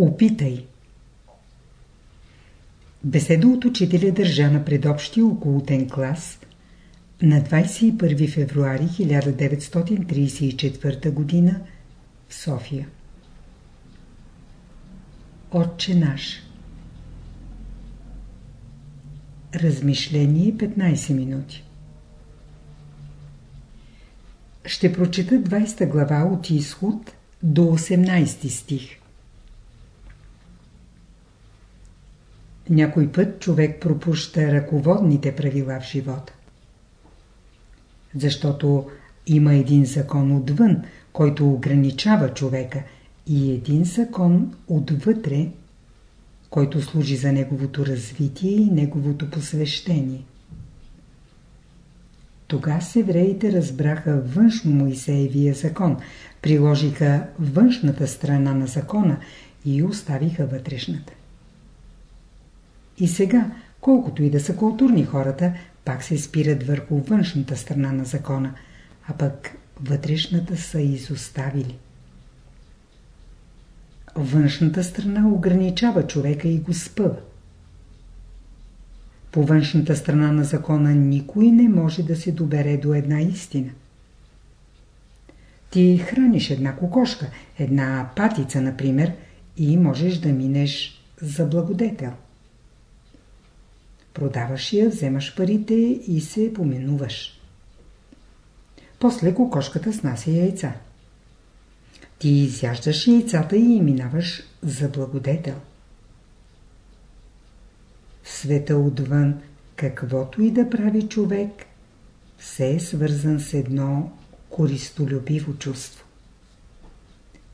Опитай. Беседа от учителя държа на предобщия околотен клас на 21 февруари 1934 г. в София. Отче наш Размишление 15 минути Ще прочета 20 глава от изход до 18 стих. Някой път човек пропуща ръководните правила в живота. Защото има един закон отвън, който ограничава човека и един закон отвътре, който служи за неговото развитие и неговото посвещение. Тога евреите разбраха външно Моисеевия закон, приложиха външната страна на закона и оставиха вътрешната. И сега, колкото и да са културни хората, пак се спират върху външната страна на закона, а пък вътрешната са изоставили. Външната страна ограничава човека и го спъва. По външната страна на закона никой не може да се добере до една истина. Ти храниш една кокошка, една патица, например, и можеш да минеш за благодетел. Продаваш я, вземаш парите и се поминуваш. После кокошката снася яйца. Ти изяждаш яйцата и минаваш за благодетел. В света отвън, каквото и да прави човек, все е свързан с едно користолюбиво чувство.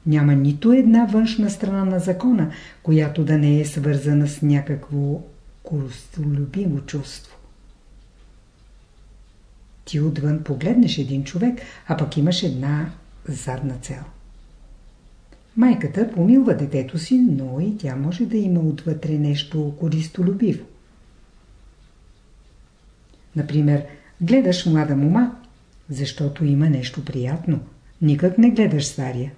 Няма нито една външна страна на закона, която да не е свързана с някакво користолюбиво чувство. Ти отвън погледнеш един човек, а пък имаш една задна цел. Майката помилва детето си, но и тя може да има отвътре нещо користолюбиво. Например, гледаш млада мома, защото има нещо приятно. Никак не гледаш стария.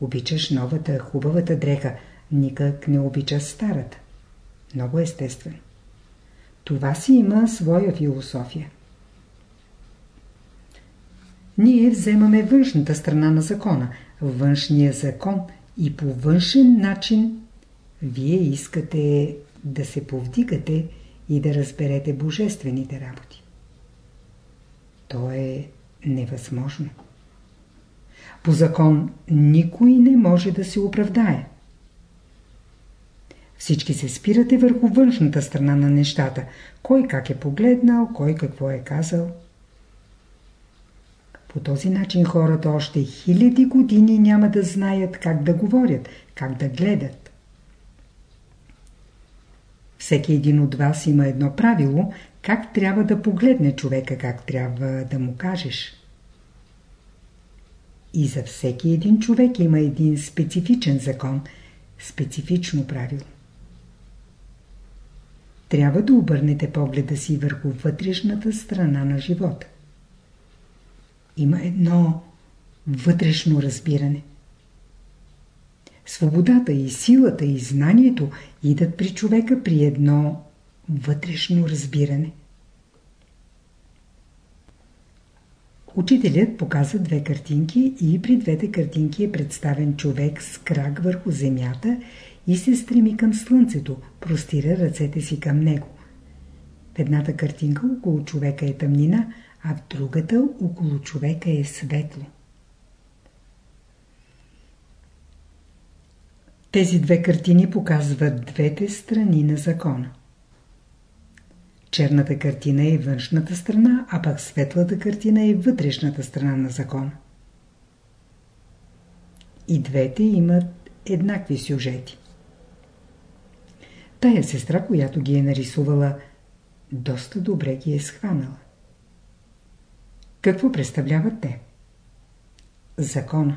Обичаш новата, хубавата дреха, никак не обичаш старата. Много естествено. Това си има своя философия. Ние вземаме външната страна на закона, външния закон и по външен начин вие искате да се повдигате и да разберете божествените работи. То е невъзможно. По закон никой не може да се оправдае. Всички се спирате върху външната страна на нещата. Кой как е погледнал, кой какво е казал. По този начин хората още хиляди години няма да знаят как да говорят, как да гледат. Всеки един от вас има едно правило, как трябва да погледне човека, как трябва да му кажеш. И за всеки един човек има един специфичен закон, специфично правило. Трябва да обърнете погледа си върху вътрешната страна на живота. Има едно вътрешно разбиране. Свободата и силата и знанието идат при човека при едно вътрешно разбиране. Учителят показа две картинки и при двете картинки е представен човек с крак върху земята и се стреми към слънцето, простира ръцете си към него. В едната картинка около човека е тъмнина, а в другата около човека е светло. Тези две картини показват двете страни на закона. Черната картина е външната страна, а пък светлата картина е вътрешната страна на закона. И двете имат еднакви сюжети. Тая сестра, която ги е нарисувала, доста добре ги е схванала. Какво представляват те? Закона.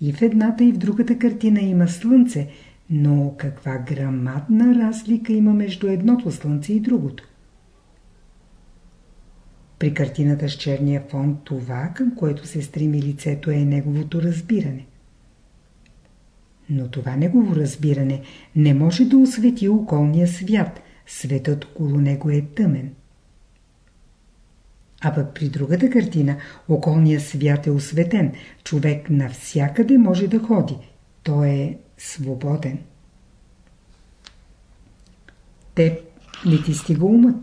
И в едната и в другата картина има слънце, но каква грамадна разлика има между едното слънце и другото? При картината с черния фон това, към което се стреми лицето, е неговото разбиране. Но това негово разбиране не може да освети околния свят. Светът около него е тъмен. А пък при другата картина околният свят е осветен. Човек навсякъде може да ходи. Той е свободен. Теб не ти стига умът.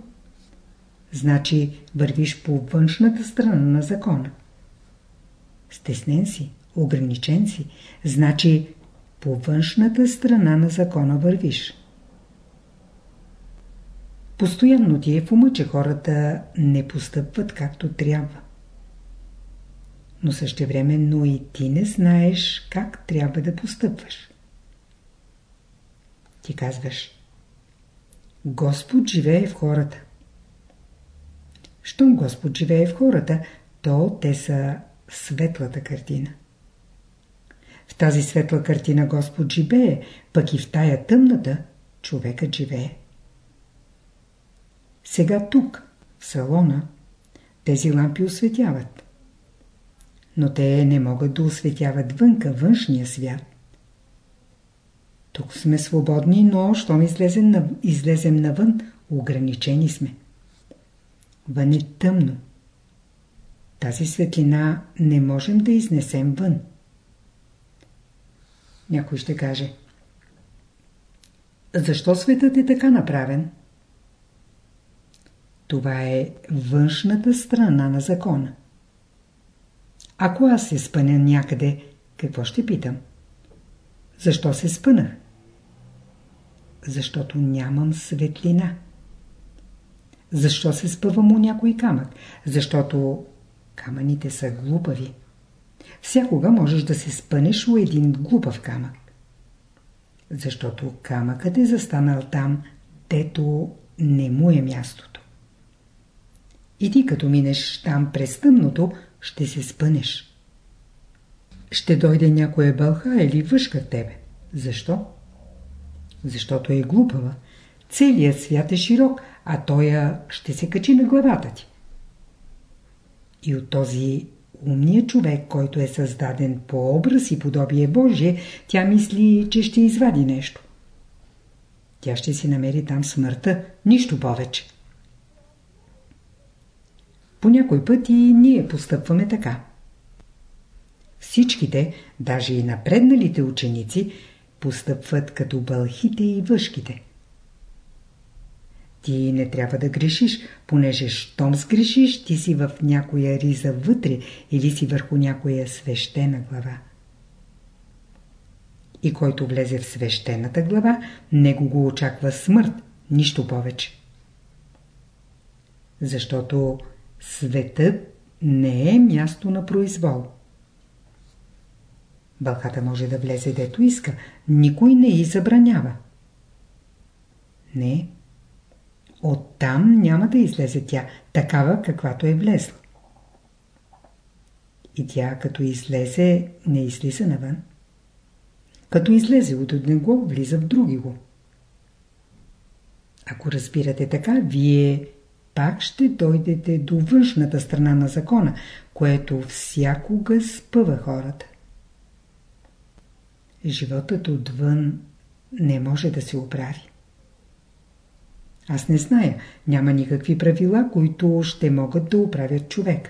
Значи вървиш по външната страна на закона. Стеснен си, ограничен си. Значи по външната страна на закона вървиш. Постоянно ти е в ума, че хората не постъпват както трябва. Но същевременно и ти не знаеш как трябва да постъпваш. Ти казваш Господ живее в хората. Щом Господ живее в хората, то те са светлата картина. В тази светла картина Господ живее, пък и в тая тъмната човекът живее. Сега тук, в салона, тези лампи осветяват. Но те не могат да осветяват вънка, външния свят. Тук сме свободни, но щом излезем, на... излезем навън, ограничени сме. Вън е тъмно. Тази светлина не можем да изнесем вън. Някой ще каже Защо светът е така направен? Това е външната страна на закона. Ако аз се спъня някъде, какво ще питам? Защо се спънах? Защото нямам светлина. Защо се спъвам у някой камък? Защото камъните са глупави. Всякога можеш да се спънеш у един глупав камък. Защото камъкът е застанал там, дето не му е мястото. И ти като минеш там през тъмното, ще се спънеш. Ще дойде някоя бълха или въшка в тебе. Защо? Защото е глупава. Целият свят е широк, а тоя ще се качи на главата ти. И от този умният човек, който е създаден по образ и подобие Божие, тя мисли, че ще извади нещо. Тя ще си намери там смъртта, нищо повече. По някой път и ние постъпваме така. Всичките, даже и напредналите ученици, постъпват като бълхите и въшките. Ти не трябва да грешиш, понеже щом сгрешиш, ти си в някоя риза вътре или си върху някоя свещена глава. И който влезе в свещената глава, него го очаква смърт, нищо повече. Защото светът не е място на произвол. Бълхата може да влезе дето иска, никой не й забранява. Не, Оттам няма да излезе тя, такава каквато е влезла. И тя като излезе, не излиза навън. Като излезе от едного, влиза в други го. Ако разбирате така, вие пак ще дойдете до външната страна на закона, което всякога спъва хората. Животът отвън не може да се оправи. Аз не зная. Няма никакви правила, които ще могат да оправят човек.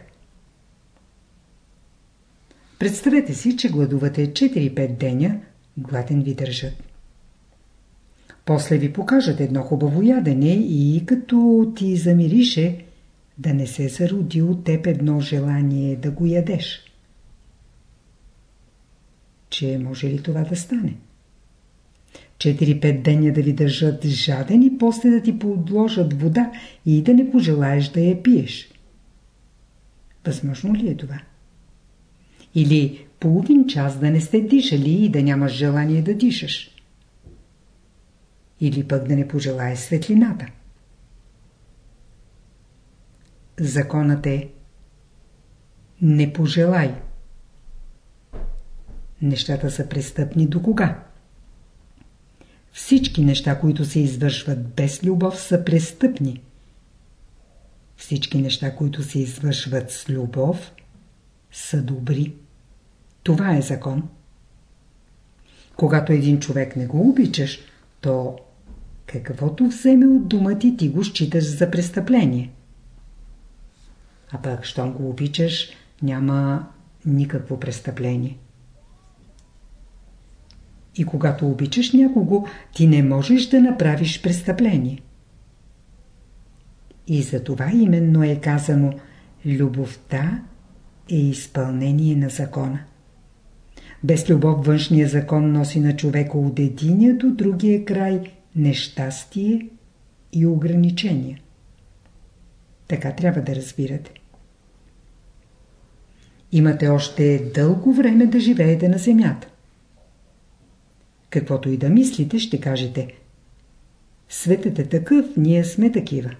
Представете си, че гладувате 4-5 деня, гладен ви държат. После ви покажат едно хубаво ядене и като ти замирише, да не се зароди от теб едно желание да го ядеш. Че може ли това да стане? 4-5 деня да ви държат жаден и после да ти подложат вода и да не пожелаеш да я пиеш. Възможно ли е това? Или половин час да не сте дишали и да нямаш желание да дишаш? Или пък да не пожелаеш светлината? Законът е не пожелай. Нещата са престъпни до кога? Всички неща, които се извършват без любов, са престъпни. Всички неща, които се извършват с любов, са добри. Това е закон. Когато един човек не го обичаш, то каквото вземе от дума ти, ти го считаш за престъпление. А пък, щом го обичаш, няма никакво престъпление. И когато обичаш някого, ти не можеш да направиш престъпление. И за това именно е казано Любовта е изпълнение на закона. Без любов външния закон носи на човека от единия до другия край нещастие и ограничения. Така трябва да разбирате. Имате още дълго време да живеете на земята. Каквото и да мислите, ще кажете. Светът е такъв, ние сме такива.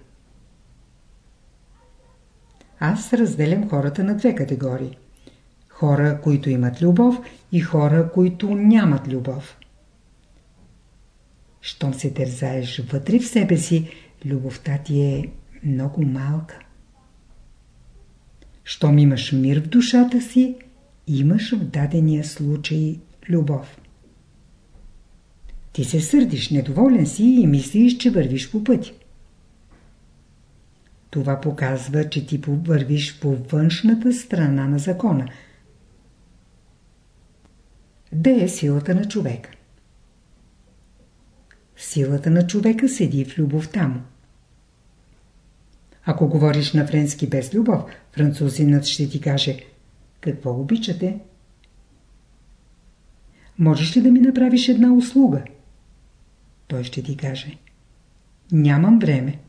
Аз разделям хората на две категории. Хора, които имат любов и хора, които нямат любов. Щом се тързаеш вътре в себе си, любовта ти е много малка. Щом имаш мир в душата си, имаш в дадения случай любов. Ти се сърдиш, недоволен си и мислиш, че вървиш по пъти. Това показва, че ти вървиш по външната страна на закона. Де е силата на човека? Силата на човека седи в любовта му. Ако говориш на френски без любов, французинът ще ти каже Какво обичате? Можеш ли да ми направиш една услуга? Той ще ти каже Нямам време.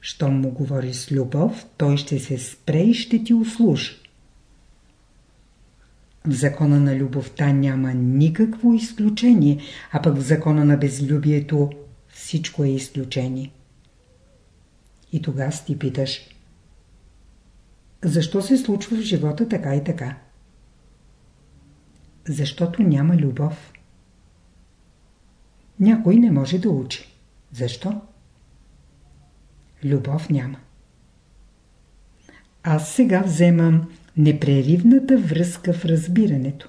Щом му говори с любов, той ще се спре и ще ти услужи. В закона на любовта няма никакво изключение, а пък в закона на безлюбието всичко е изключение. И тогава ти питаш Защо се случва в живота така и така? Защото няма любов. Някой не може да учи. Защо? Любов няма. Аз сега вземам непреривната връзка в разбирането.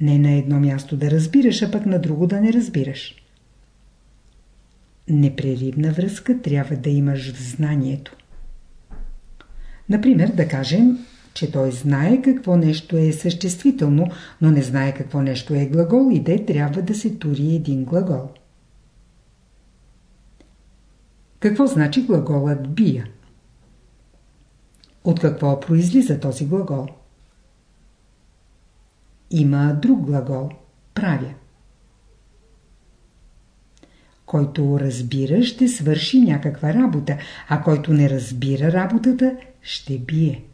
Не на едно място да разбираш, а пък на друго да не разбираш. Непреривна връзка трябва да имаш в знанието. Например, да кажем, че той знае какво нещо е съществително, но не знае какво нещо е глагол и де трябва да се тури един глагол. Какво значи глаголът бия? От какво произлиза този глагол? Има друг глагол – правя. Който разбира, ще свърши някаква работа, а който не разбира работата, ще бие.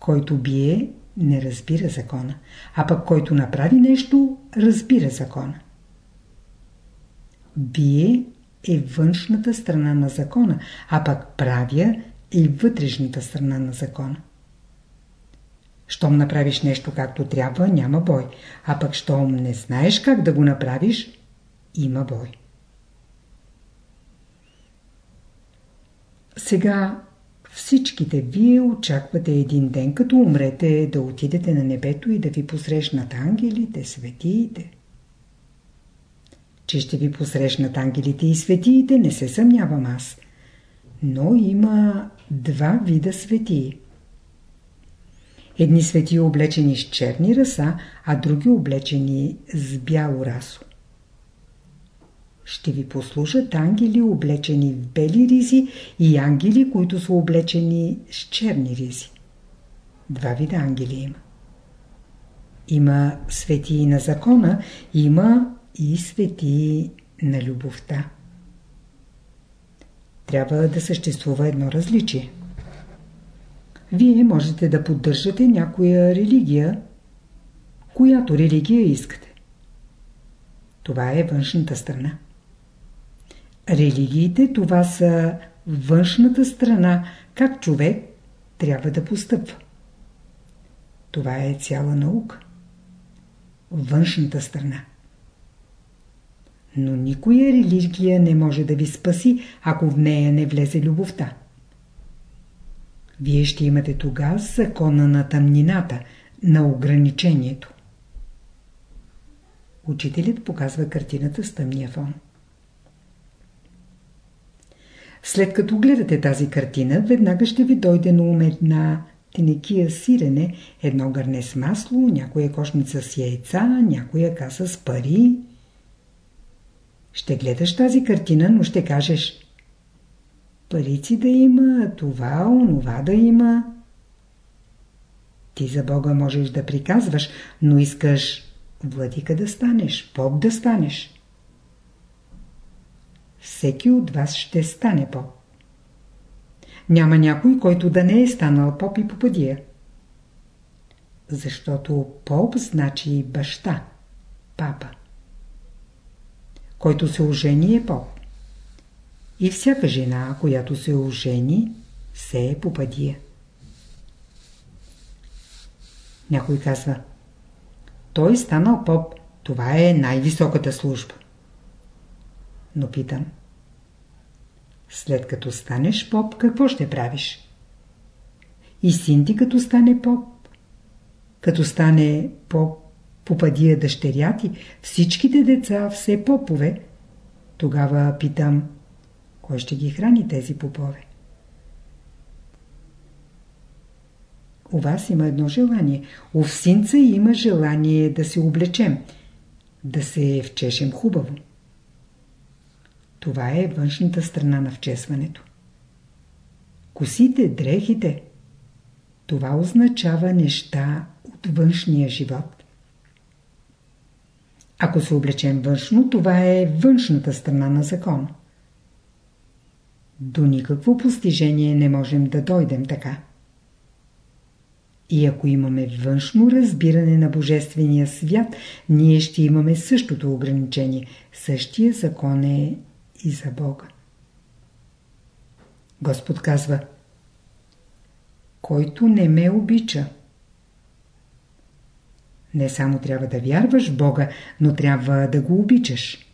Който бие, не разбира закона, а пък който направи нещо, разбира закона. Бие е външната страна на закона, а пък правя е вътрешната страна на закона. Щом направиш нещо както трябва, няма бой, а пък щом не знаеш как да го направиш, има бой. Сега всичките вие очаквате един ден, като умрете, да отидете на небето и да ви посрещнат ангелите, светиите. Че ще ви посрещнат ангелите и светиите, не се съмнявам аз. Но има два вида светии. Едни свети облечени с черни раса, а други облечени с бяло расо ще ви послушат ангели, облечени в бели ризи и ангели, които са облечени с черни ризи. Два вида ангели има. Има светии на закона, има и светии на любовта. Трябва да съществува едно различие. Вие можете да поддържате някоя религия, която религия искате. Това е външната страна. Религиите това са външната страна, как човек трябва да постъпва. Това е цяла наука. Външната страна. Но никоя религия не може да ви спаси, ако в нея не влезе любовта. Вие ще имате тогава закона на тъмнината, на ограничението. Учителят показва картината с тъмния фон. След като гледате тази картина, веднага ще ви дойде на ум една тенекия сирене, едно гърне с масло, някоя кошница с яйца, някоя каса с пари. Ще гледаш тази картина, но ще кажеш парици да има, това, онова да има. Ти за Бога можеш да приказваш, но искаш владика да станеш, поп да станеш. Всеки от вас ще стане поп. Няма някой, който да не е станал поп и попадия. Защото поп значи баща, папа. Който се ожени е поп. И всяка жена, която се ожени, се е попадия. Някой казва, той станал поп, това е най-високата служба. Но питам, след като станеш поп, какво ще правиш? И син ти като стане поп, като стане поп, попадия дъщеря ти, всичките деца все попове, тогава питам, кой ще ги храни тези попове? У вас има едно желание. У всинца има желание да се облечем, да се вчешем хубаво. Това е външната страна на вчесването. Косите, дрехите, това означава неща от външния живот. Ако се облечем външно, това е външната страна на закон. До никакво постижение не можем да дойдем така. И ако имаме външно разбиране на Божествения свят, ние ще имаме същото ограничение. Същия закон е и за Бога. Господ казва Който не ме обича. Не само трябва да вярваш в Бога, но трябва да го обичаш.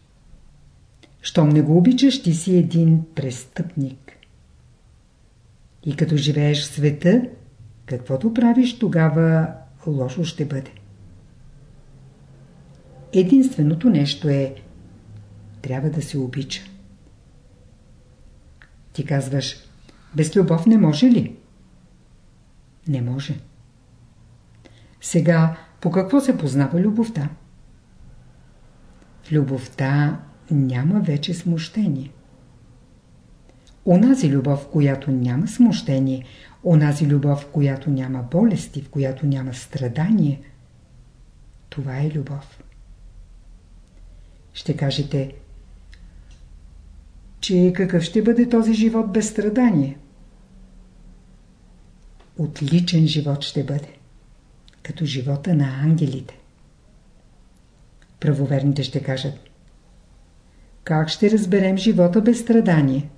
Щом не го обичаш, ти си един престъпник. И като живееш в света, каквото правиш, тогава лошо ще бъде. Единственото нещо е трябва да се обича. Ти казваш, без любов не може ли? Не може. Сега, по какво се познава любовта? В любовта няма вече смущение. Онази любов, която няма смущение, онази любов, която няма болести, в която няма страдание, това е любов. Ще кажете, че какъв ще бъде този живот без страдание? Отличен живот ще бъде, като живота на ангелите. Правоверните ще кажат, как ще разберем живота без страдание?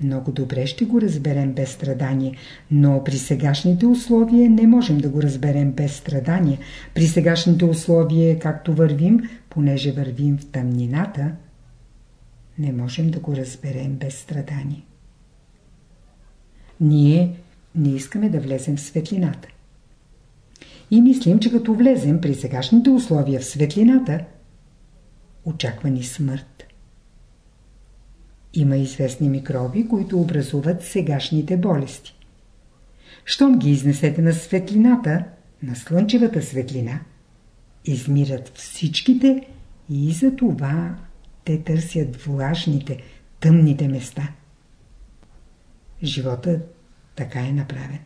Много добре ще го разберем без страдание, но при сегашните условия не можем да го разберем без страдание. При сегашните условия, както вървим, понеже вървим в тъмнината, не можем да го разберем без страдание. Ние не искаме да влезем в светлината. И мислим, че като влезем при сегашните условия в светлината, очаква ни смърт. Има известни микроби, които образуват сегашните болести. Щом ги изнесете на светлината, на слънчевата светлина, измират всичките и за това те търсят влажните, тъмните места. Животът така е направен.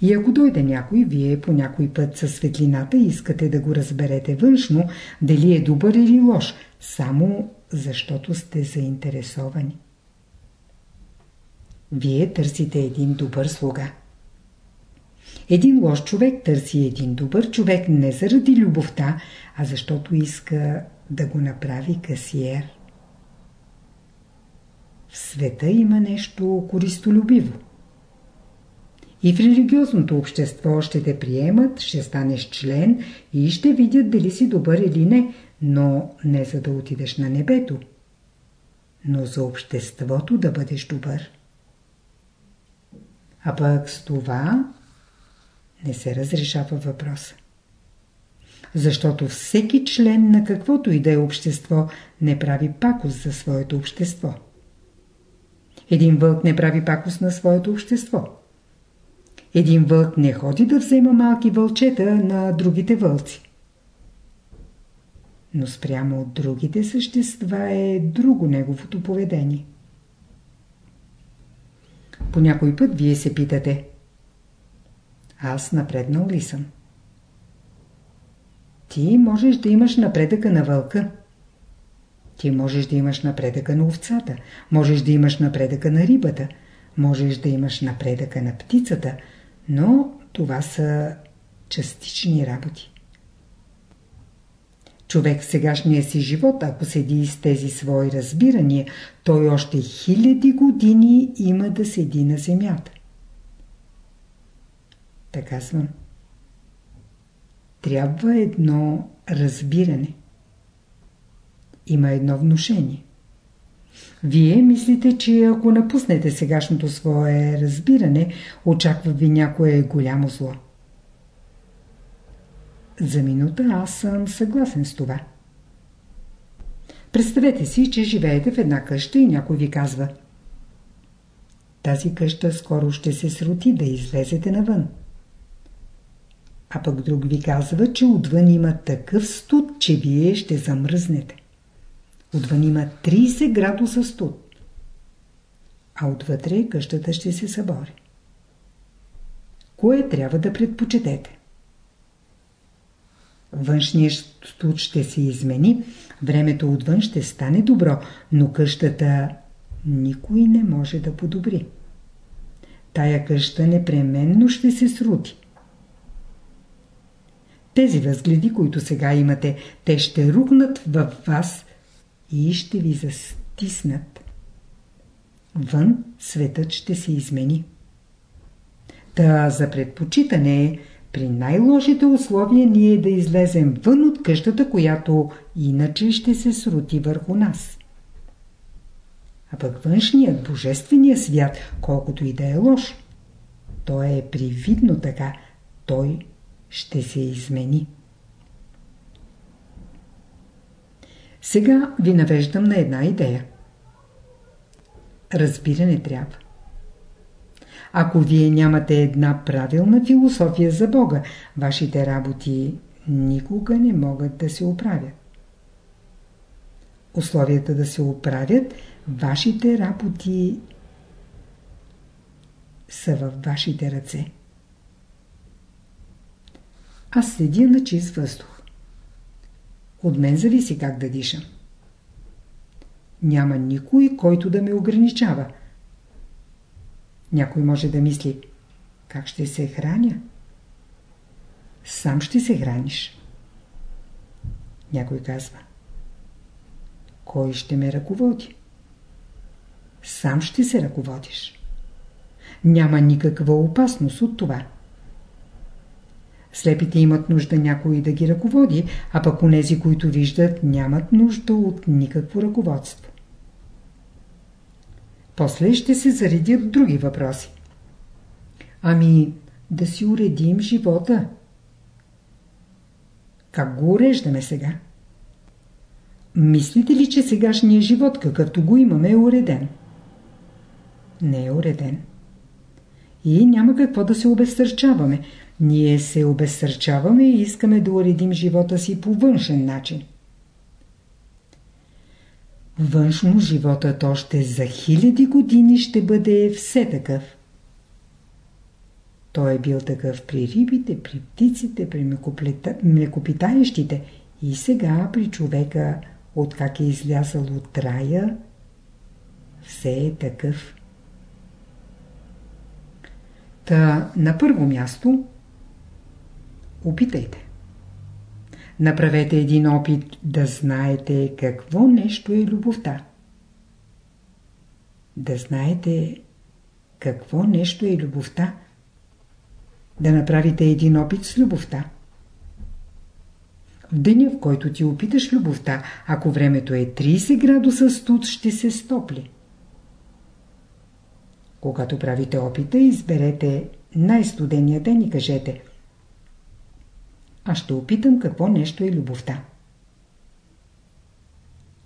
И ако дойде някой, вие по някой път със светлината искате да го разберете външно, дали е добър или лош, само защото сте заинтересовани. Вие търсите един добър слуга. Един лош човек търси един добър човек не заради любовта, а защото иска да го направи касиер. В света има нещо користолюбиво. И в религиозното общество ще те приемат, ще станеш член и ще видят дали си добър или не, но не за да отидеш на небето, но за обществото да бъдеш добър. А пък с това не се разрешава въпроса. Защото всеки член на каквото и да е общество не прави пакост за своето общество. Един вълк не прави пакост на своето общество. Един вълк не ходи да взема малки вълчета на другите вълци. Но спрямо от другите същества е друго неговото поведение. По някой път вие се питате Аз напреднал ли съм? Ти можеш да имаш напредъка на вълка. Ти можеш да имаш напредъка на овцата. Можеш да имаш напредъка на рибата. Можеш да имаш напредъка на птицата. Но това са частични работи. Човек в сегашния си живот, ако седи с тези свои разбирания, той още хиляди години има да седи на земята. Така съм. Трябва едно разбиране. Има едно внушение. Вие мислите, че ако напуснете сегашното свое разбиране, очаква ви някое голямо зло. За минута аз съм съгласен с това. Представете си, че живеете в една къща и някой ви казва Тази къща скоро ще се срути да излезете навън. А пък друг ви казва, че отвън има такъв студ, че вие ще замръзнете. Отвън има 30 градуса студ. А отвътре къщата ще се събори. Кое трябва да предпочетете? Външният студ ще се измени, времето отвън ще стане добро, но къщата никой не може да подобри. Тая къща непременно ще се срути. Тези възгледи, които сега имате, те ще рухнат в вас и ще ви застиснат. Вън светът ще се измени. Та за предпочитане е при най-лошите условия ние да излезем вън от къщата, която иначе ще се срути върху нас. А пък външният, божествения свят, колкото и да е лош, той е привидно така, той ще се измени. Сега ви навеждам на една идея. Разбиране трябва. Ако вие нямате една правилна философия за Бога, вашите работи никога не могат да се оправят. Условията да се оправят, вашите работи са във вашите ръце. Аз седя на чист въздух. От мен зависи как да дишам. Няма никой, който да ме ограничава – някой може да мисли, как ще се храня? Сам ще се храниш. Някой казва, кой ще ме ръководи? Сам ще се ръководиш. Няма никаква опасност от това. Слепите имат нужда някой да ги ръководи, а пък онези, които виждат, нямат нужда от никакво ръководство. После ще се заредят други въпроси. Ами, да си уредим живота. Как го уреждаме сега? Мислите ли, че сегашният живот, какъвто го имаме, е уреден? Не е уреден. И няма какво да се обезсърчаваме. Ние се обезсърчаваме и искаме да уредим живота си по външен начин. Външно животът още за хиляди години ще бъде все такъв. Той е бил такъв при рибите, при птиците, при млекопитаещите и сега при човека, откак е излязъл от рая, все е такъв. Та на първо място опитайте. Направете един опит да знаете какво нещо е любовта. Да знаете какво нещо е любовта. Да направите един опит с любовта. В деня, в който ти опиташ любовта, ако времето е 30 градуса студ, ще се стопли. Когато правите опита, изберете най-студения ден и кажете аз ще опитам какво нещо е любовта.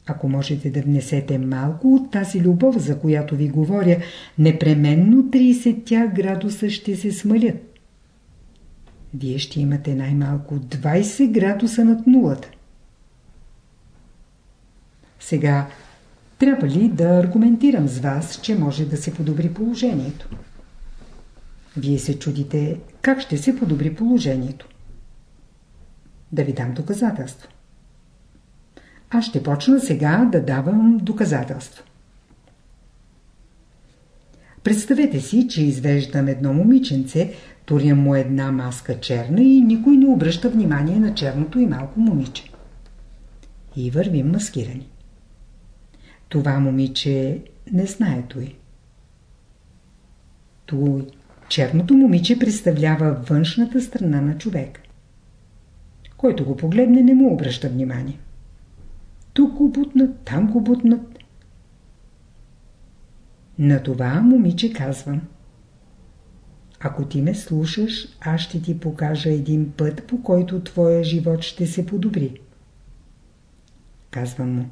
Ако можете да внесете малко от тази любов, за която ви говоря, непременно 30 градуса ще се смалят. Вие ще имате най-малко 20 градуса над нулата. Сега, трябва ли да аргументирам с вас, че може да се подобри положението? Вие се чудите как ще се подобри положението. Да ви дам доказателство. Аз ще почна сега да давам доказателство. Представете си, че извеждам едно момиченце, турям му една маска черна и никой не обръща внимание на черното и малко момиче. И вървим маскирани. Това момиче не знае той. Той, черното момиче представлява външната страна на човек. Който го погледне, не му обръща внимание. Тук го бутнат, там го бутнат. На това момиче казвам. Ако ти ме слушаш, аз ще ти покажа един път, по който твоя живот ще се подобри. Казвам му.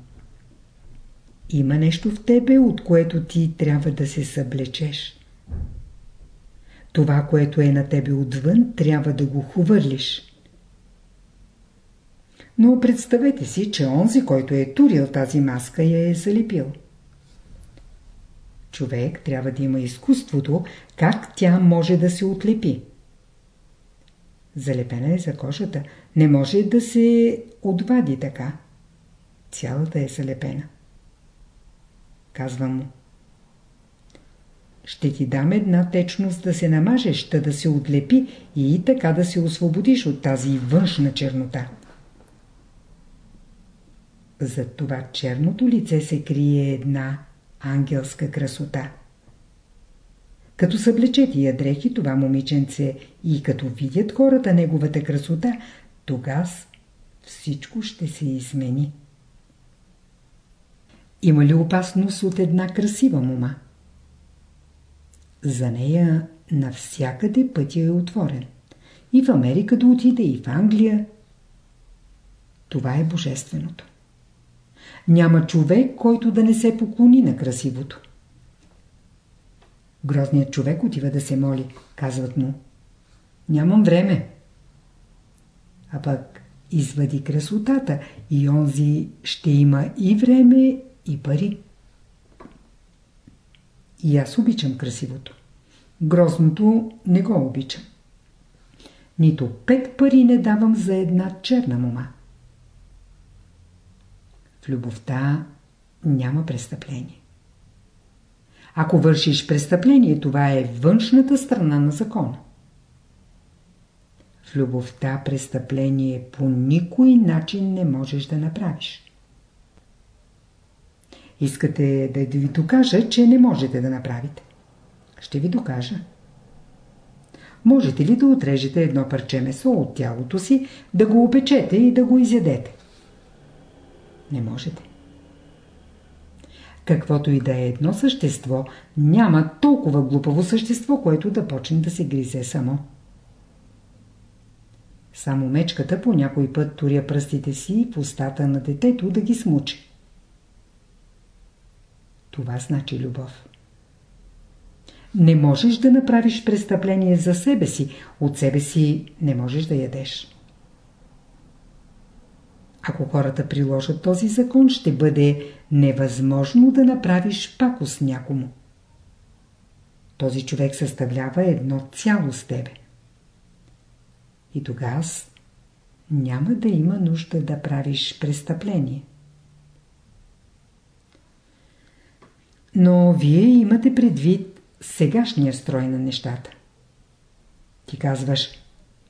Има нещо в тебе, от което ти трябва да се съблечеш. Това, което е на тебе отвън, трябва да го хувърлиш. Но представете си, че онзи, който е турил тази маска, я е залепил. Човек трябва да има изкуството, как тя може да се отлепи. Залепена е за кожата. Не може да се отвади така. Цялата е залепена. Казвам му. Ще ти дам една течност да се намажеш, да, да се отлепи и така да се освободиш от тази външна чернота. За това черното лице се крие една ангелска красота. Като съблече тия дрехи това момиченце и като видят хората неговата красота, тогава всичко ще се измени. Има ли опасност от една красива мума? За нея навсякъде пътя е отворен. И в Америка да отиде, и в Англия. Това е божественото. Няма човек, който да не се поклони на красивото. Грозният човек отива да се моли. Казват му. Нямам време. А пък извади красотата и онзи ще има и време, и пари. И аз обичам красивото. Грозното не го обичам. Нито пет пари не давам за една черна мома. Любовта няма престъпление. Ако вършиш престъпление, това е външната страна на закона. В любовта престъпление по никой начин не можеш да направиш. Искате да ви докажа, че не можете да направите. Ще ви докажа. Можете ли да отрежете едно парче месо от тялото си, да го опечете и да го изядете? Не можете. Каквото и да е едно същество, няма толкова глупаво същество, което да почне да се гризе само. Само мечката по някой път туря пръстите си в устата на детето да ги смучи. Това значи любов. Не можеш да направиш престъпление за себе си. От себе си не можеш да ядеш. Ако хората приложат този закон, ще бъде невъзможно да направиш пакост някому. Този човек съставлява едно цяло с тебе. И тогава няма да има нужда да правиш престъпление. Но вие имате предвид сегашния строй на нещата. Ти казваш,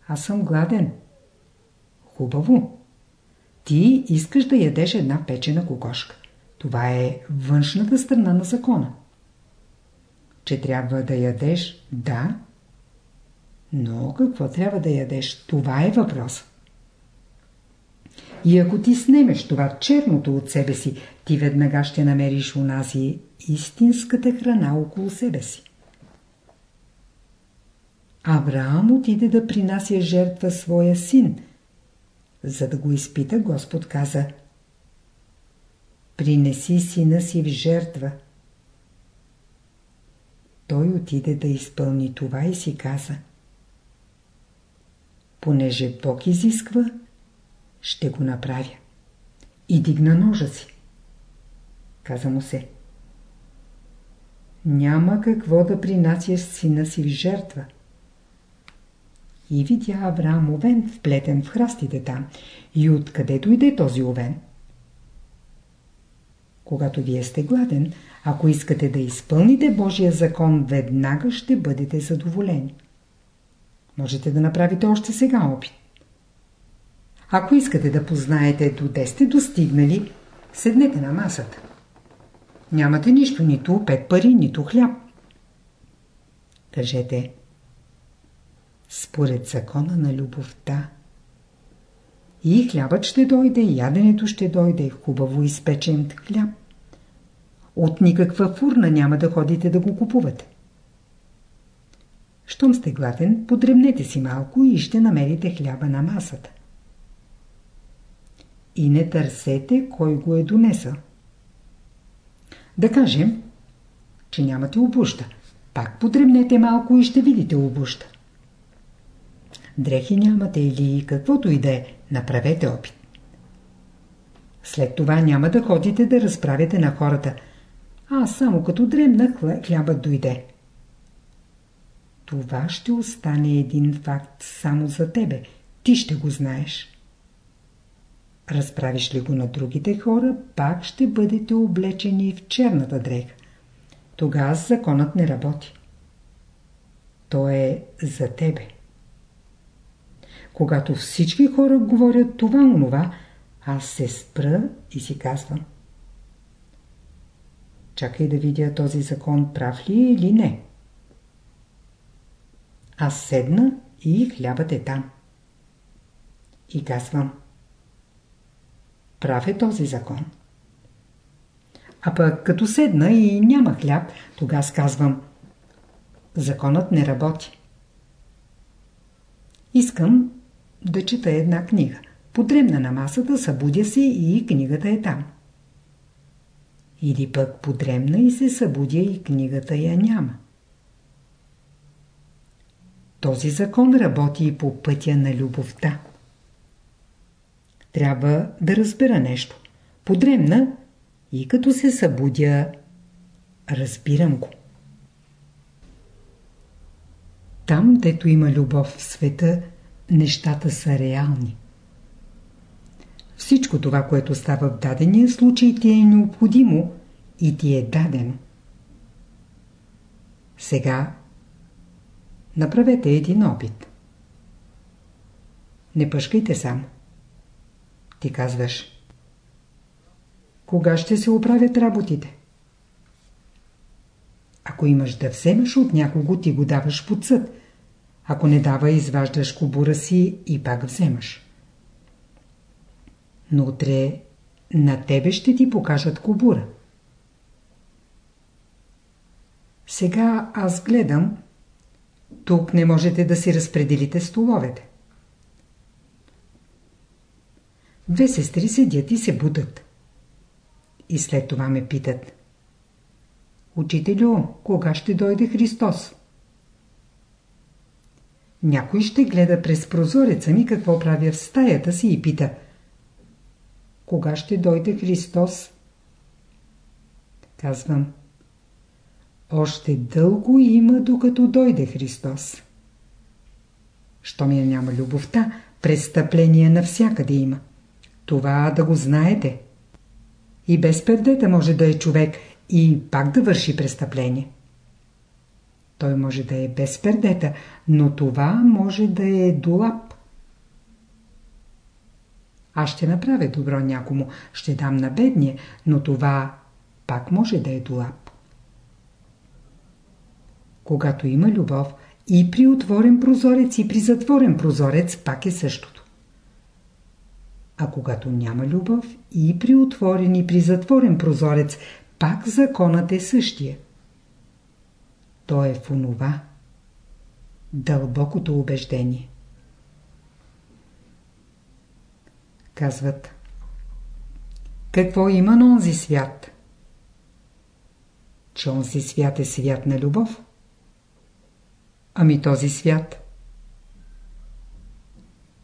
аз съм гладен. Хубаво. Ти искаш да ядеш една печена кокошка. Това е външната страна на закона. Че трябва да ядеш, да. Но какво трябва да ядеш? Това е въпрос. И ако ти снемеш това черното от себе си, ти веднага ще намериш унази истинската храна около себе си. Авраам отиде да принася жертва своя син, За да го изпита, Господ каза Принеси сина си в жертва. Той отиде да изпълни това и си каза Понеже Бог изисква, ще го направя. И дигна ножа си. Каза му се Няма какво да принасяш сина си в жертва. И видя Авраам овен, вплетен в храстите там. И откъде дойде този овен? Когато вие сте гладен, ако искате да изпълните Божия закон, веднага ще бъдете задоволени. Можете да направите още сега опит. Ако искате да познаете до сте достигнали, седнете на масата. Нямате нищо, нито пет пари, нито хляб. Кажете, според закона на любовта. И хлябът ще дойде, яденето ще дойде, хубаво изпечен хляб. От никаква фурна няма да ходите да го купувате. Щом сте гладен, подребнете си малко и ще намерите хляба на масата. И не търсете кой го е донесъл. Да кажем, че нямате обуща. Пак подребнете малко и ще видите обуща дрехи нямате или каквото и да е, направете опит. След това няма да ходите да разправяте на хората. Аз само като дремна хлябът дойде. Това ще остане един факт само за тебе. Ти ще го знаеш. Разправиш ли го на другите хора, пак ще бъдете облечени в черната дреха. Тогава законът не работи. То е за тебе. Когато всички хора говорят това онова, аз се спра и си казвам. Чакай да видя този закон прав ли е или не. Аз седна и хлябът е там. И казвам. Прав е този закон. А пък като седна и няма хляб, тогава казвам. Законът не работи. Искам да чета една книга. Подремна на масата, събудя се и книгата е там. Или пък подремна и се събудя и книгата я няма. Този закон работи и по пътя на любовта. Трябва да разбера нещо. Подремна и като се събудя, разбирам го. Там, дето има любов в света, нещата са реални. Всичко това, което става в дадения случай, ти е необходимо и ти е дадено. Сега направете един опит. Не пъшкайте сам. Ти казваш. Кога ще се оправят работите? Ако имаш да вземеш от някого, ти го даваш под съд – ако не дава, изваждаш кубура си и пак вземаш. Но утре на тебе ще ти покажат кубура. Сега аз гледам. Тук не можете да си разпределите столовете. Две сестри седят и се будат. И след това ме питат. Учителю, кога ще дойде Христос? Някой ще гледа през прозореца ми какво правя в стаята си и пита Кога ще дойде Христос? Казвам Още дълго има докато дойде Христос. Щом я няма любовта, престъпление навсякъде има. Това да го знаете. И без пердета може да е човек и пак да върши престъпление. Той може да е без пердета, но това може да е долап. Аз ще направя добро някому, ще дам на бедния, но това пак може да е долап. Когато има любов, и при отворен прозорец, и при затворен прозорец пак е същото. А когато няма любов, и при отворен, и при затворен прозорец, пак законът е същия. То е в онова дълбокото убеждение. Казват. Какво има на онзи свят? Че онзи свят е свят на любов. Ами този свят?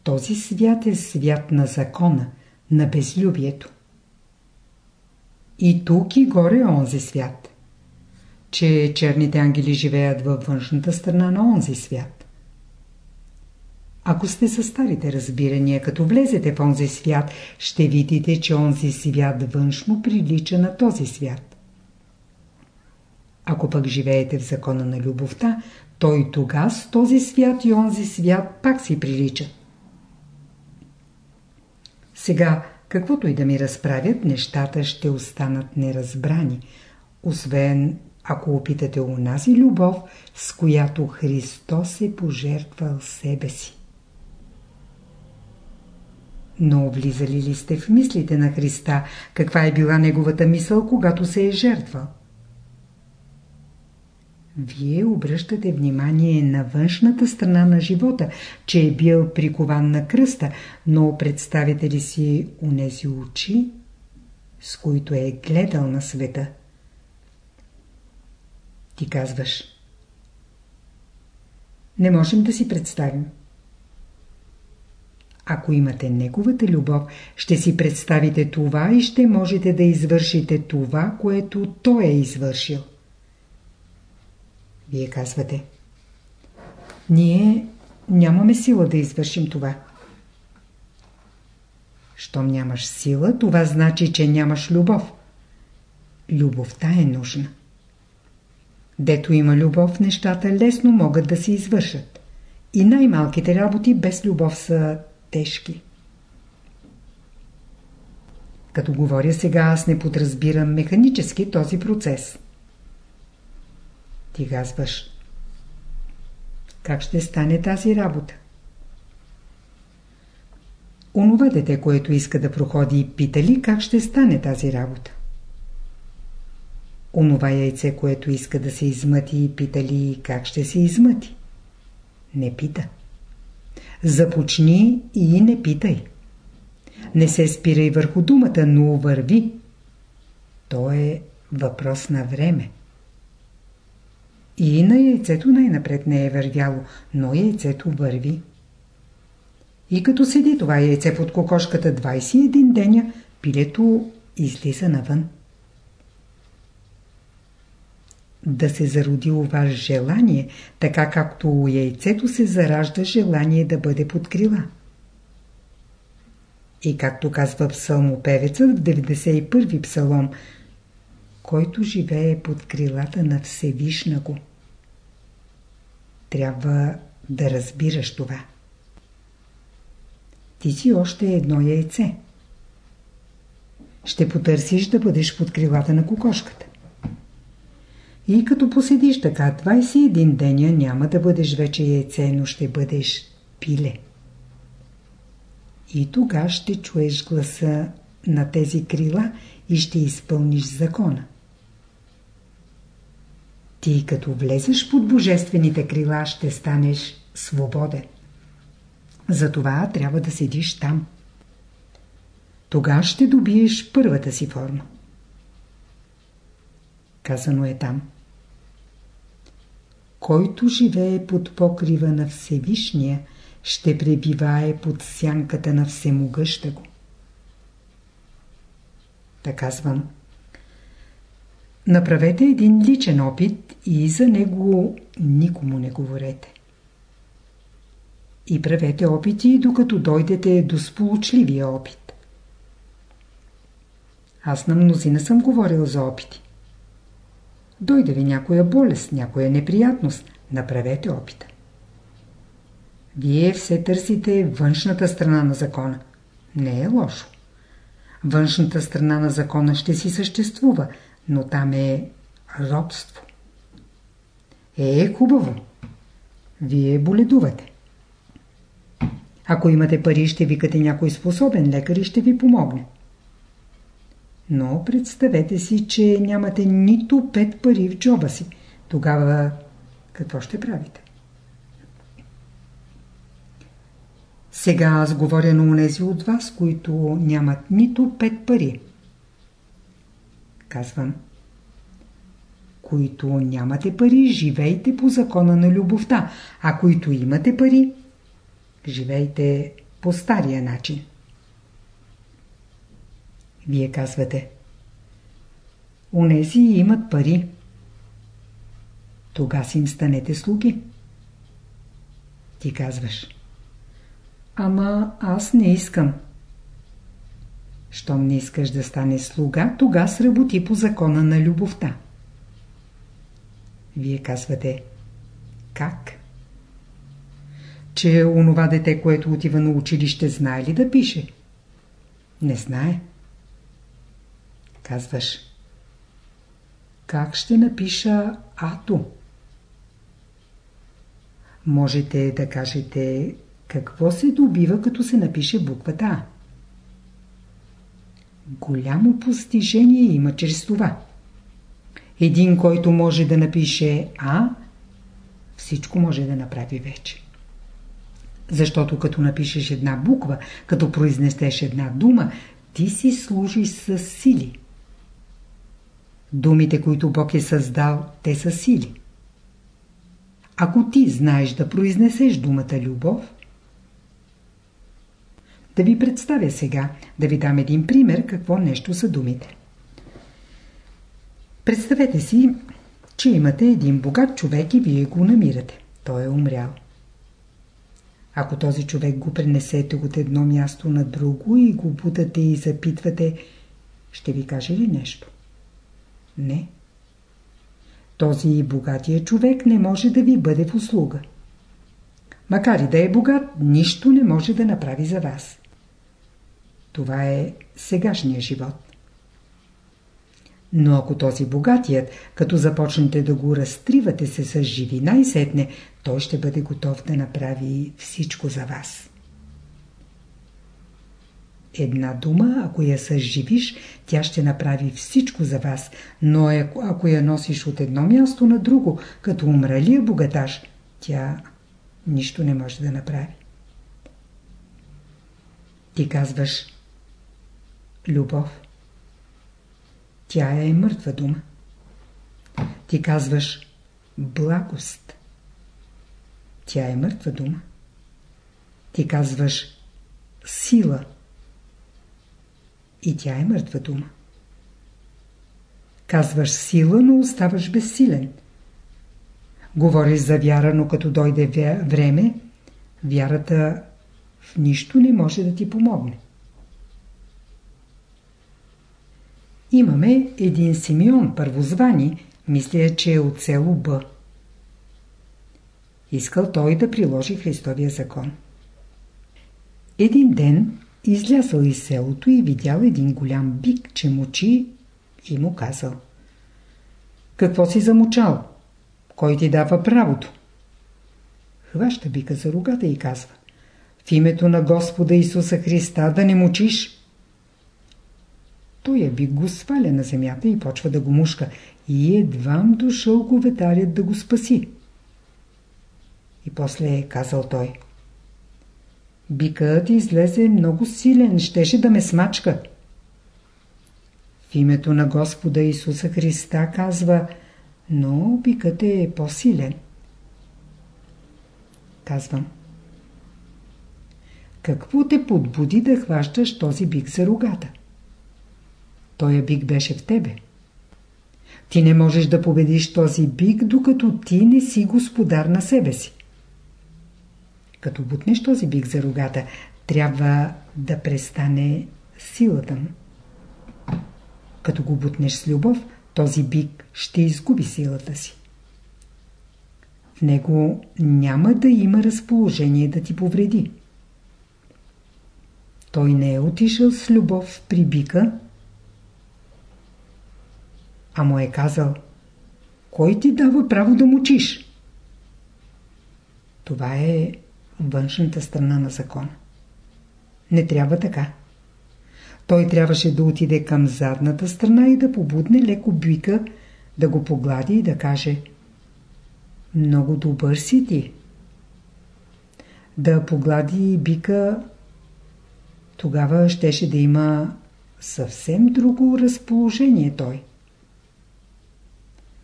Този свят е свят на закона, на безлюбието. И тук и горе е онзи свят. Че черните ангели живеят във външната страна на онзи свят. Ако сте със старите разбирания, като влезете в онзи свят, ще видите, че онзи свят външно прилича на този свят. Ако пък живеете в закона на любовта, той тога с този свят и онзи свят пак си приличат. Сега, каквото и да ми разправят, нещата ще останат неразбрани, освен ако опитате унази любов, с която Христос е пожертвал себе си. Но влизали ли сте в мислите на Христа, каква е била неговата мисъл, когато се е жертвал? Вие обръщате внимание на външната страна на живота, че е бил прикован на кръста, но представите ли си унези очи, с които е гледал на света? Ти казваш. Не можем да си представим. Ако имате неговата любов, ще си представите това и ще можете да извършите това, което той е извършил. Вие казвате. Ние нямаме сила да извършим това. Щом нямаш сила, това значи, че нямаш любов. Любовта е нужна. Дето има любов, нещата лесно могат да се извършат. И най-малките работи без любов са тежки. Като говоря сега, аз не подразбирам механически този процес. Ти казваш. Как ще стане тази работа? Онова дете, което иска да проходи, пита ли как ще стане тази работа? Онова яйце, което иска да се измъти, пита ли как ще се измъти? Не пита. Започни и не питай. Не се спирай върху думата, но върви. То е въпрос на време. И на яйцето най-напред не е вървяло, но яйцето върви. И като седи това яйце под кокошката 21 деня, пилето излиза навън. Да се зароди у вас желание, така както у яйцето се заражда желание да бъде под крила. И както казва псалмопевецът в 91-ви псалом – който живее под крилата на Всевишнаго. Трябва да разбираш това. Ти си още едно яйце. Ще потърсиш да бъдеш под крилата на кокошката. И като поседиш така 21 деня, няма да бъдеш вече яйце, но ще бъдеш пиле. И тога ще чуеш гласа на тези крила и ще изпълниш закона. Ти като влезеш под божествените крила, ще станеш свободен. Затова трябва да седиш там. Тога ще добиеш първата си форма. Казано е там. Който живее под покрива на Всевишния, ще пребивае под сянката на Всемогъща го. Така казвам. Направете един личен опит и за него никому не говорете. И правете опити, докато дойдете до сполучливия опит. Аз на мнозина съм говорил за опити. Дойде ви някоя болест, някоя неприятност, направете опита. Вие все търсите външната страна на закона. Не е лошо. Външната страна на закона ще си съществува, но там е робство. Е, хубаво. Вие боледувате. Ако имате пари, ще викате някой способен лекар и ще ви помогне. Но представете си, че нямате нито пет пари в джоба си. Тогава какво ще правите? Сега аз говоря на унези от вас, които нямат нито пет пари. Казвам. Които нямате пари, живейте по закона на любовта, а които имате пари, живейте по стария начин. Вие казвате. Унези имат пари. Тога си им станете слуги. Ти казваш. Ама аз не искам. Щом не искаш да стане слуга, тога сработи по закона на любовта. Вие казвате. Как? Че онова дете, което отива на училище, знае ли да пише? Не знае. Казваш. Как ще напиша ато? Можете да кажете какво се добива като се напише буквата А. Голямо постижение има чрез това. Един, който може да напише А, всичко може да направи вече. Защото като напишеш една буква, като произнесеш една дума, ти си служиш с сили. Думите, които Бог е създал, те са сили. Ако ти знаеш да произнесеш думата любов, да ви представя сега, да ви дам един пример какво нещо са думите. Представете си, че имате един богат човек и вие го намирате. Той е умрял. Ако този човек го пренесете от едно място на друго и го будате и запитвате, ще ви каже ли нещо? Не. Този богатия човек не може да ви бъде в услуга. Макар и да е богат, нищо не може да направи за вас. Това е сегашния живот. Но ако този богатият, като започнете да го разтривате се с живина и сетне, той ще бъде готов да направи всичко за вас. Една дума, ако я съживиш, тя ще направи всичко за вас, но ако я носиш от едно място на друго, като умралия богаташ, тя нищо не може да направи. Ти казваш любов. Тя е мъртва дума. Ти казваш благост. Тя е мъртва дума. Ти казваш сила. И тя е мъртва дума. Казваш сила, но оставаш безсилен. Говориш за вяра, но като дойде време, вярата в нищо не може да ти помогне. Имаме един Симеон първозвани, мисля, че е от село Б. Искал той да приложи Христовия закон. Един ден излязъл из селото и видял един голям бик, че мочи и му казал. Какво си замучал? Кой ти дава правото? Хваща бика за рогата и казва. В името на Господа Исуса Христа да не мучиш. Той е бик го сваля на земята и почва да го мушка и едвам дошъл ветарят да го спаси. И после е казал той. Бикът излезе много силен, щеше да ме смачка. В името на Господа Исуса Христа казва, но бикът е по-силен. Казвам. Какво те подбуди да хващаш този бик за рогата? Той бик беше в тебе. Ти не можеш да победиш този бик, докато ти не си господар на себе си. Като бутнеш този бик за рогата, трябва да престане силата му. Като го бутнеш с любов, този бик ще изгуби силата си. В него няма да има разположение да ти повреди. Той не е отишъл с любов при бика, а му е казал Кой ти дава право да мучиш? Това е външната страна на закона. Не трябва така. Той трябваше да отиде към задната страна и да побудне леко бика, да го поглади и да каже Много добър си ти. да поглади бика, тогава щеше да има съвсем друго разположение той.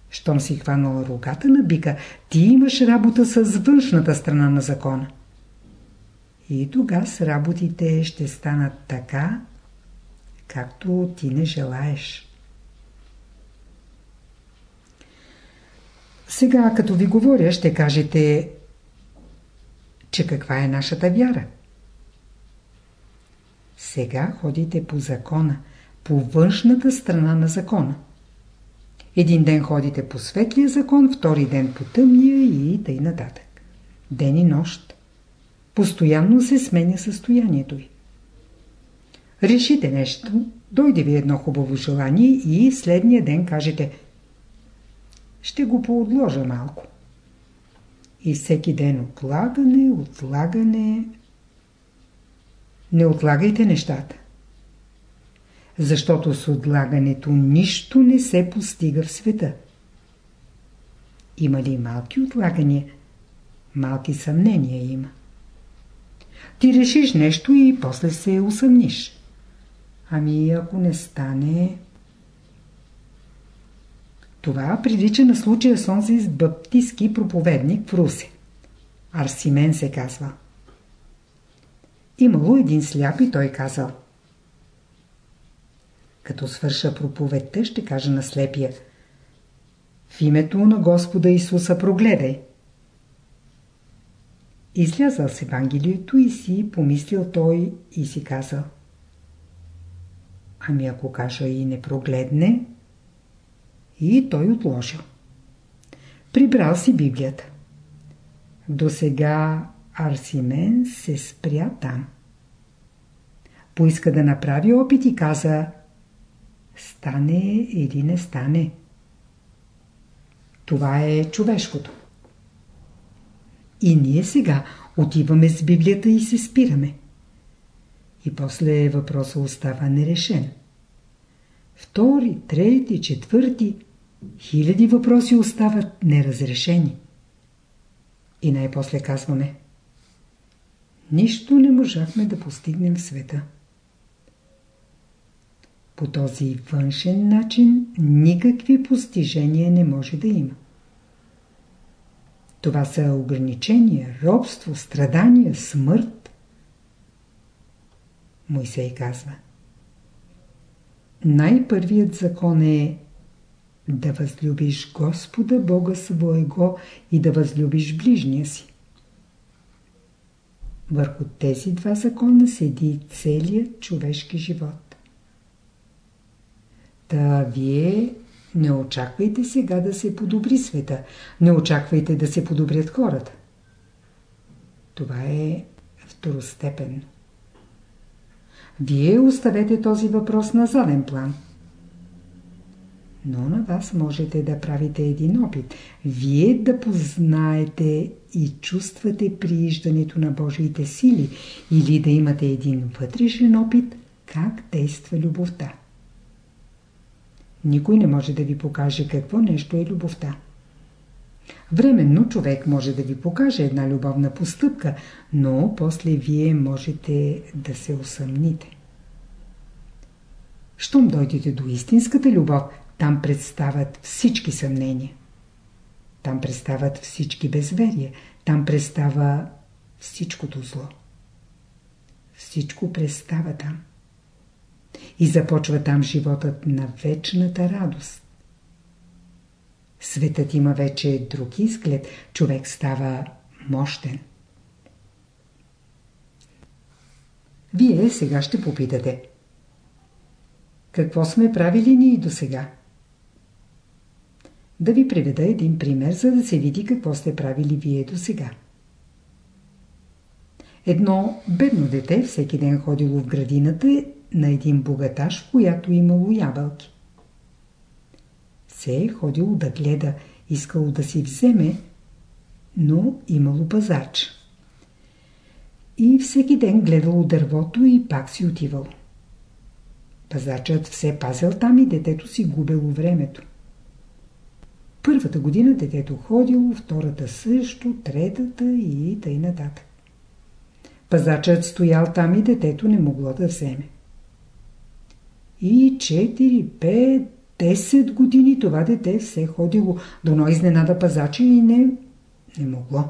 Щом си хванал рогата на бика, ти имаш работа с външната страна на закона. И тогава с работите ще станат така, както ти не желаеш. Сега, като ви говоря, ще кажете, че каква е нашата вяра. Сега ходите по закона, по външната страна на закона. Един ден ходите по светлия закон, втори ден по тъмния и тъй нататък. Ден и нощ. Постоянно се сменя състоянието й. Решите нещо, дойде ви едно хубаво желание и следния ден кажете ще го поотложа малко. И всеки ден отлагане, отлагане. Не отлагайте нещата. Защото с отлагането нищо не се постига в света. Има ли малки отлагания? Малки съмнения има. Ти решиш нещо и после се усъмниш. Ами ако не стане... Това прилича на случая с онзи с баптистски проповедник в Русе. Арсимен се казва. Имало един сляп и той казал. Като свърша проповедта, ще кажа на слепия. В името на Господа Исуса прогледай. Излязал с Евангелието и си помислил той и си казал. Ами ако кажа и не прогледне, и той отложил. Прибрал си Библията. До сега Арсимен се спря там. Поиска да направи опит и каза стане или не стане. Това е човешкото. И ние сега отиваме с Библията и се спираме. И после въпросът остава нерешен. Втори, трети, четвърти – Хиляди въпроси остават неразрешени. И най-после казваме Нищо не можахме да постигнем в света. По този външен начин никакви постижения не може да има. Това са ограничения, робство, страдания, смърт. Мойсей казва Най-първият закон е да възлюбиш Господа Бога своего и да възлюбиш ближния си. Върху тези два закона седи целият човешки живот. Та вие не очаквайте сега да се подобри света, не очаквайте да се подобрят хората. Това е второстепенно. Вие оставете този въпрос на заден план – но на вас можете да правите един опит. Вие да познаете и чувствате прииждането на Божиите сили или да имате един вътрешен опит как действа любовта. Никой не може да ви покаже какво нещо е любовта. Временно човек може да ви покаже една любовна постъпка, но после вие можете да се усъмните. Щом дойдете до истинската любов, там представят всички съмнения. Там представят всички безверия. Там представа всичкото зло. Всичко представа там. И започва там животът на вечната радост. Светът има вече друг изглед. Човек става мощен. Вие сега ще попитате. Какво сме правили ние до сега? да ви приведа един пример, за да се види какво сте правили вие до сега. Едно бедно дете всеки ден ходило в градината на един богаташ, която имало ябълки. Се е ходило да гледа, искало да си вземе, но имало пазач. И всеки ден гледало дървото и пак си отивало. Пазачът все пазил там и детето си губело времето. Първата година детето ходило, втората също, третата и тъй нататък. Пазачът стоял там и детето не могло да вземе. И 4, 5, 10 години това дете все ходило, доно изненада пазача и не, не могло.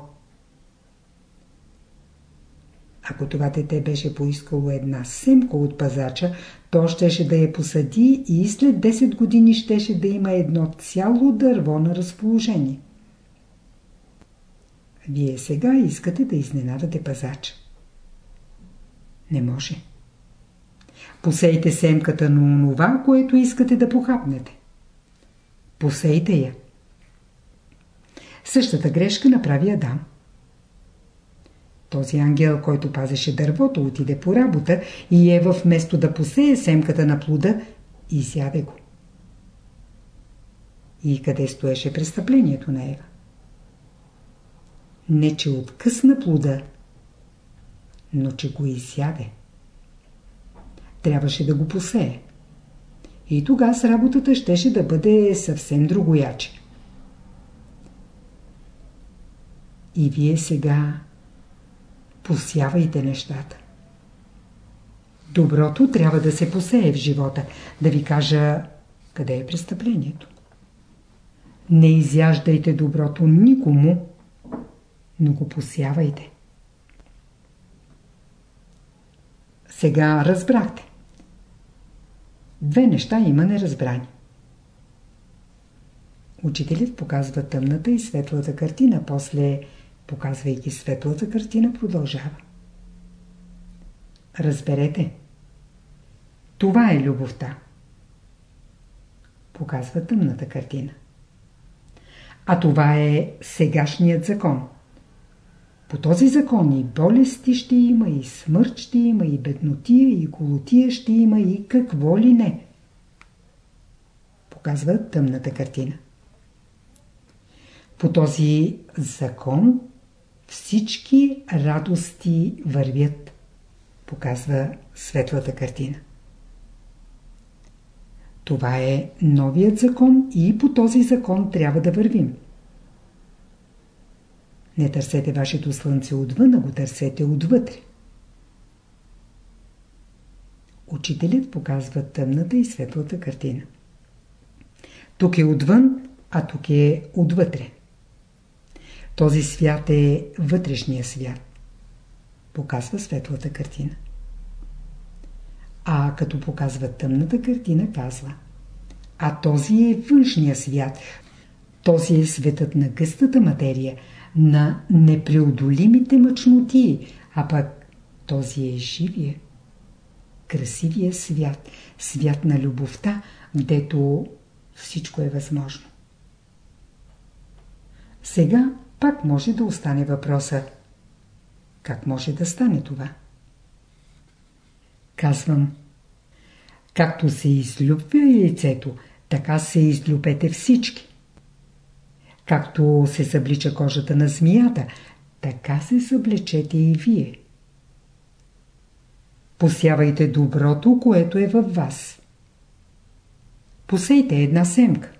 Ако това дете беше поискало една семка от пазача, то щеше да я посади и след 10 години щеше да има едно цяло дърво на разположение. Вие сега искате да изненадате пазача. Не може. Посейте семката на онова, което искате да похапнете. Посейте я. Същата грешка направи Адам. Този ангел, който пазеше дървото, отиде по работа и е вместо да посее семката на плода, изяде го. И къде стоеше престъплението на Ева? Не, че откъсна плода, но че го изяде. Трябваше да го посее. И тогава работата щеше да бъде съвсем другояче. И вие сега посявайте нещата. Доброто трябва да се посее в живота. Да ви кажа къде е престъплението. Не изяждайте доброто никому, но го посявайте. Сега разбрахте. Две неща има неразбрани. Учителят показва тъмната и светлата картина, после показвайки светлата картина, продължава. Разберете. Това е любовта. Показва тъмната картина. А това е сегашният закон. По този закон и болести ще има, и смърт ще има, и беднотия, и колотия ще има, и какво ли не. Показва тъмната картина. По този закон всички радости вървят, показва светлата картина. Това е новият закон и по този закон трябва да вървим. Не търсете вашето слънце отвън, а го търсете отвътре. Учителят показва тъмната и светлата картина. Тук е отвън, а тук е отвътре. Този свят е вътрешния свят. Показва светлата картина. А като показва тъмната картина, казва А този е външния свят. Този е светът на гъстата материя, на непреодолимите мъчноти, а пък този е живия, красивия свят, свят на любовта, гдето всичко е възможно. Сега пак може да остане въпроса. Как може да стане това? Казвам. Както се излюбва яйцето, така се излюбете всички. Както се съблича кожата на змията, така се съблечете и вие. Посявайте доброто, което е във вас. Посейте една семка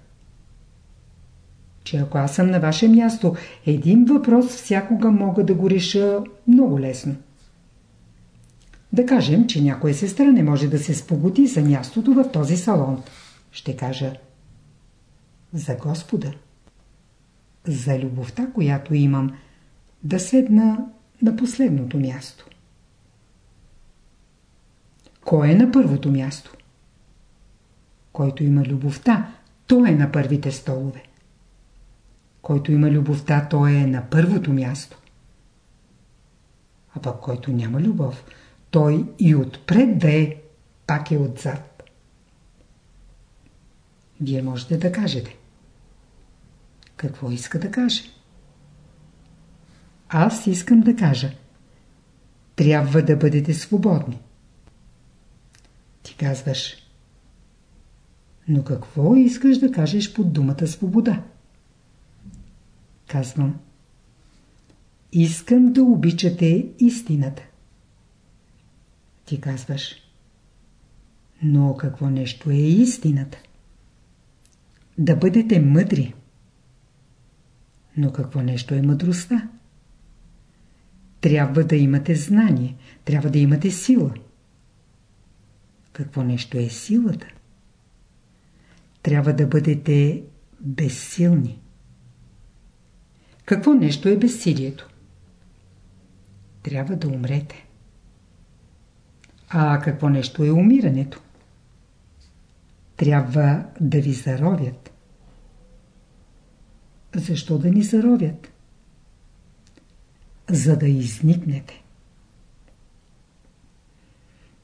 че ако аз съм на ваше място, един въпрос всякога мога да го реша много лесно. Да кажем, че някоя сестра не може да се спогоди за мястото в този салон. Ще кажа за Господа, за любовта, която имам, да седна на последното място. Кой е на първото място? Който има любовта, той е на първите столове. Който има любовта, той е на първото място. А пък който няма любов, той и отпред да е, пак е отзад. Вие можете да кажете. Какво иска да каже? Аз искам да кажа. Трябва да бъдете свободни. Ти казваш. Но какво искаш да кажеш под думата свобода? Казвам. Искам да обичате истината. Ти казваш. Но какво нещо е истината? Да бъдете мъдри. Но какво нещо е мъдростта? трябва да имате знание, трябва да имате сила. Какво нещо е силата? Трябва да бъдете безсилни. Какво нещо е безсилието? Трябва да умрете. А какво нещо е умирането? Трябва да ви заровят. Защо да ни заровят? За да изникнете.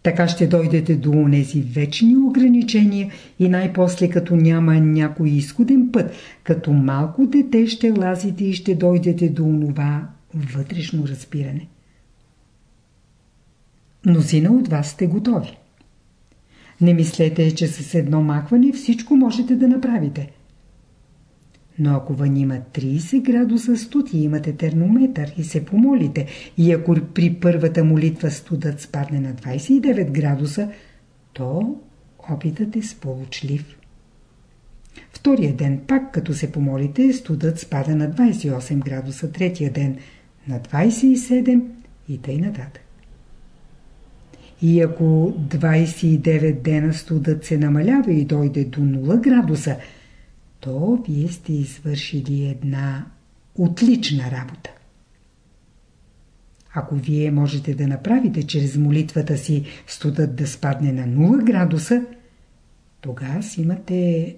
Така ще дойдете до онези вечни ограничения и най-после като няма някой изходен път, като малко дете ще лазите и ще дойдете до онова вътрешно разбиране. Мнозина от вас сте готови. Не мислете, че с едно махване всичко можете да направите. Но ако вън има 30 градуса студ и имате термометър и се помолите, и ако при първата молитва студът спадне на 29 градуса, то опитът е сполучлив. Втория ден пак като се помолите, студът спада на 28 градуса, третия ден на 27 и тъй нататък. И ако 29 дена студът се намалява и дойде до 0 градуса, то вие сте извършили една отлична работа. Ако вие можете да направите чрез молитвата си студът да спадне на 0 градуса, тогава имате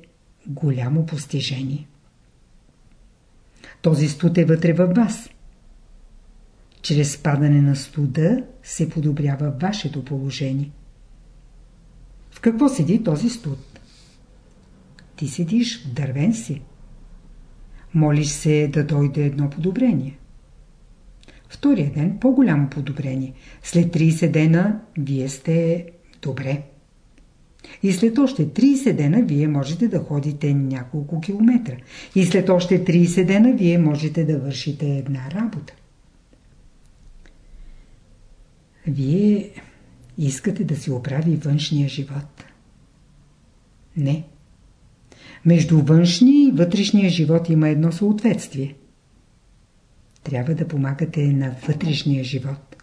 голямо постижение. Този студ е вътре във вас. Чрез спадане на студа се подобрява вашето положение. В какво седи този студ? Ти седиш дървен си. Молиш се да дойде едно подобрение. Втория ден по-голямо подобрение. След 30 дена вие сте добре. И след още 30 дена вие можете да ходите няколко километра. И след още 30 дена вие можете да вършите една работа. Вие искате да си оправи външния живот. Не. Между външния и вътрешния живот има едно съответствие. Трябва да помагате на вътрешния живот.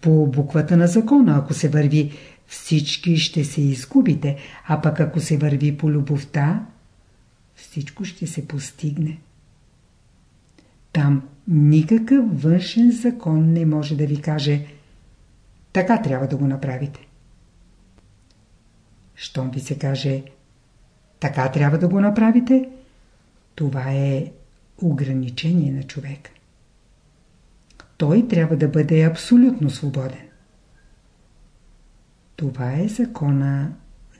По буквата на закона, ако се върви, всички ще се изгубите, а пък ако се върви по любовта, всичко ще се постигне. Там никакъв външен закон не може да ви каже така трябва да го направите. Щом ви се каже така трябва да го направите, това е ограничение на човек. Той трябва да бъде абсолютно свободен. Това е закона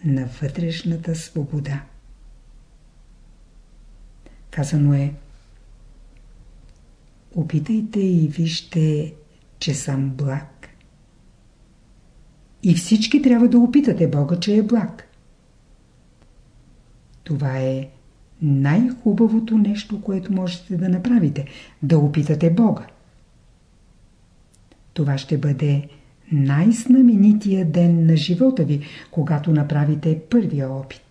на вътрешната свобода. Казано е Опитайте и вижте, че съм благ. И всички трябва да опитате Бога, че е благ. Това е най-хубавото нещо, което можете да направите. Да опитате Бога. Това ще бъде най-знаменития ден на живота ви, когато направите първия опит.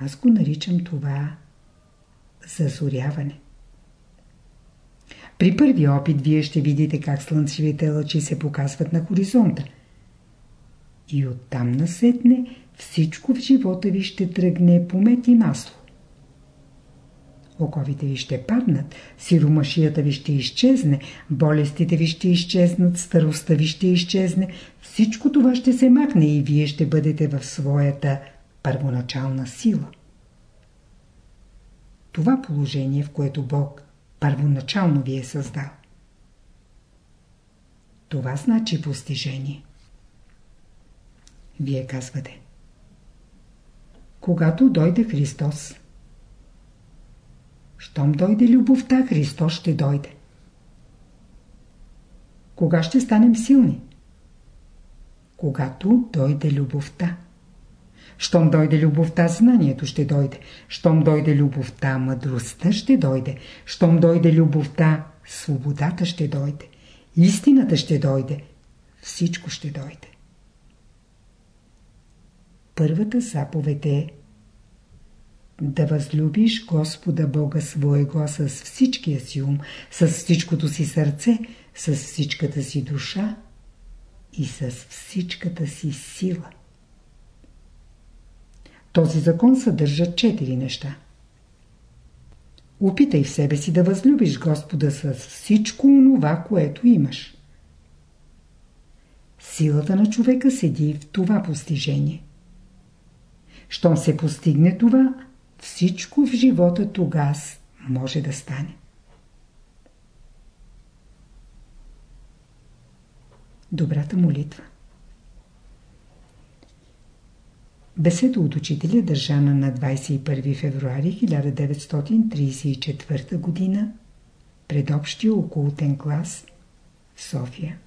Аз го наричам това зазоряване. При първи опит вие ще видите как слънчевите лъчи се показват на хоризонта. И оттам насетне всичко в живота ви ще тръгне по мет и масло. Оковите ви ще паднат, сиромашията ви ще изчезне, болестите ви ще изчезнат, старостта ви ще изчезне, всичко това ще се махне и вие ще бъдете в своята първоначална сила. Това положение, в което Бог първоначално ви е създал. Това значи постижение. Вие казвате. Когато дойде Христос, щом дойде любовта, Христос ще дойде. Кога ще станем силни? Когато дойде любовта. Щом дойде любовта, знанието ще дойде. Щом дойде любовта, мъдростта ще дойде. Щом дойде любовта, свободата ще дойде. Истината ще дойде. Всичко ще дойде. Първата заповед е да възлюбиш Господа Бога своего с всичкия си ум, с всичкото си сърце, с всичката си душа и с всичката си сила. Този закон съдържа четири неща. Опитай в себе си да възлюбиш Господа с всичко онова, което имаш. Силата на човека седи в това постижение. Щом се постигне това, всичко в живота тогас може да стане. Добрата молитва Беседа от учителя държана на 21 февруари 1934 г. пред общия окултен клас в София.